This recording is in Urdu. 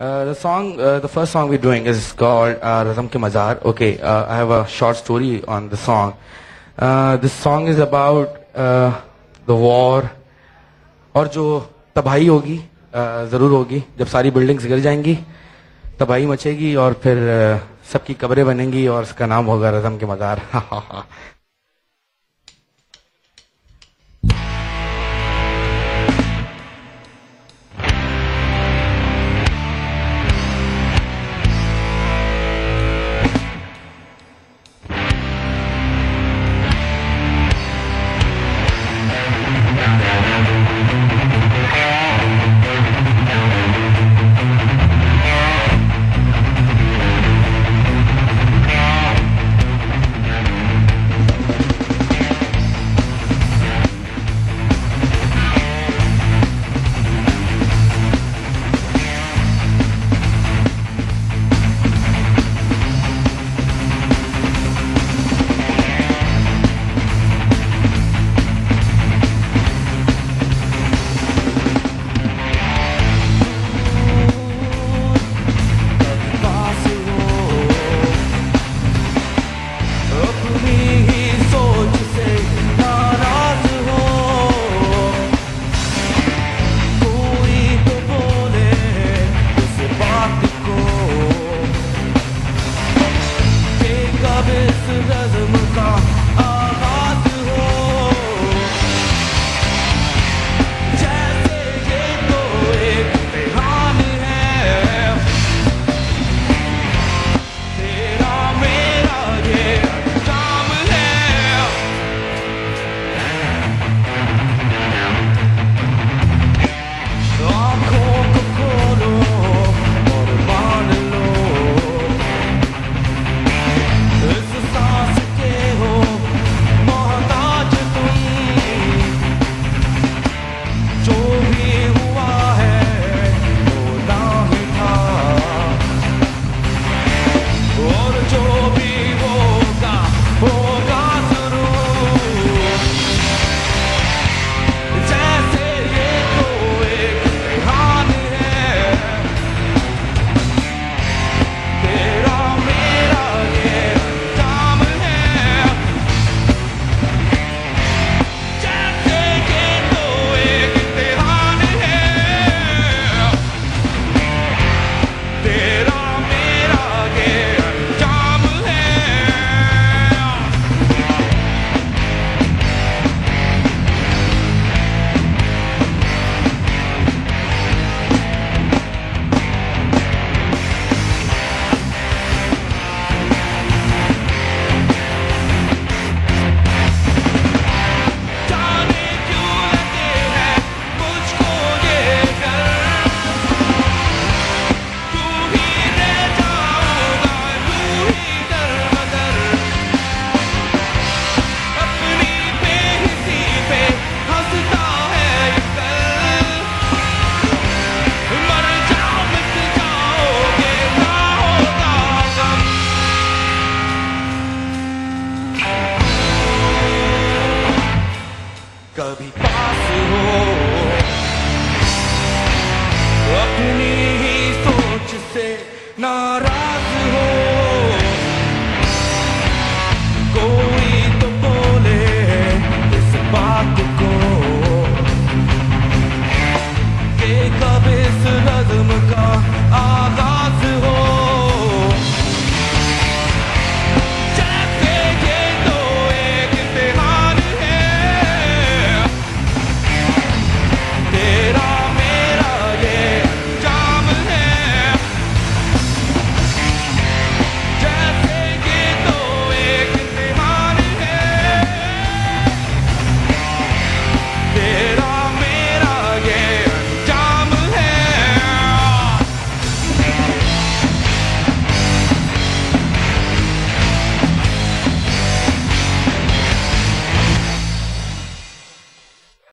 The song the first song we doing is call رزم کے مزار okay I have a short story on the song the song is about the war اور جو تباہی ہوگی uh, ضرور ہوگی. جب ساری بلڈنگس گر جائیں گی، تباہی مچے گی اور پھر uh, سب کی قبریں بنیں گی اور اس کا نام ہوگا رزم کے مزار کبھی پاس ہو۔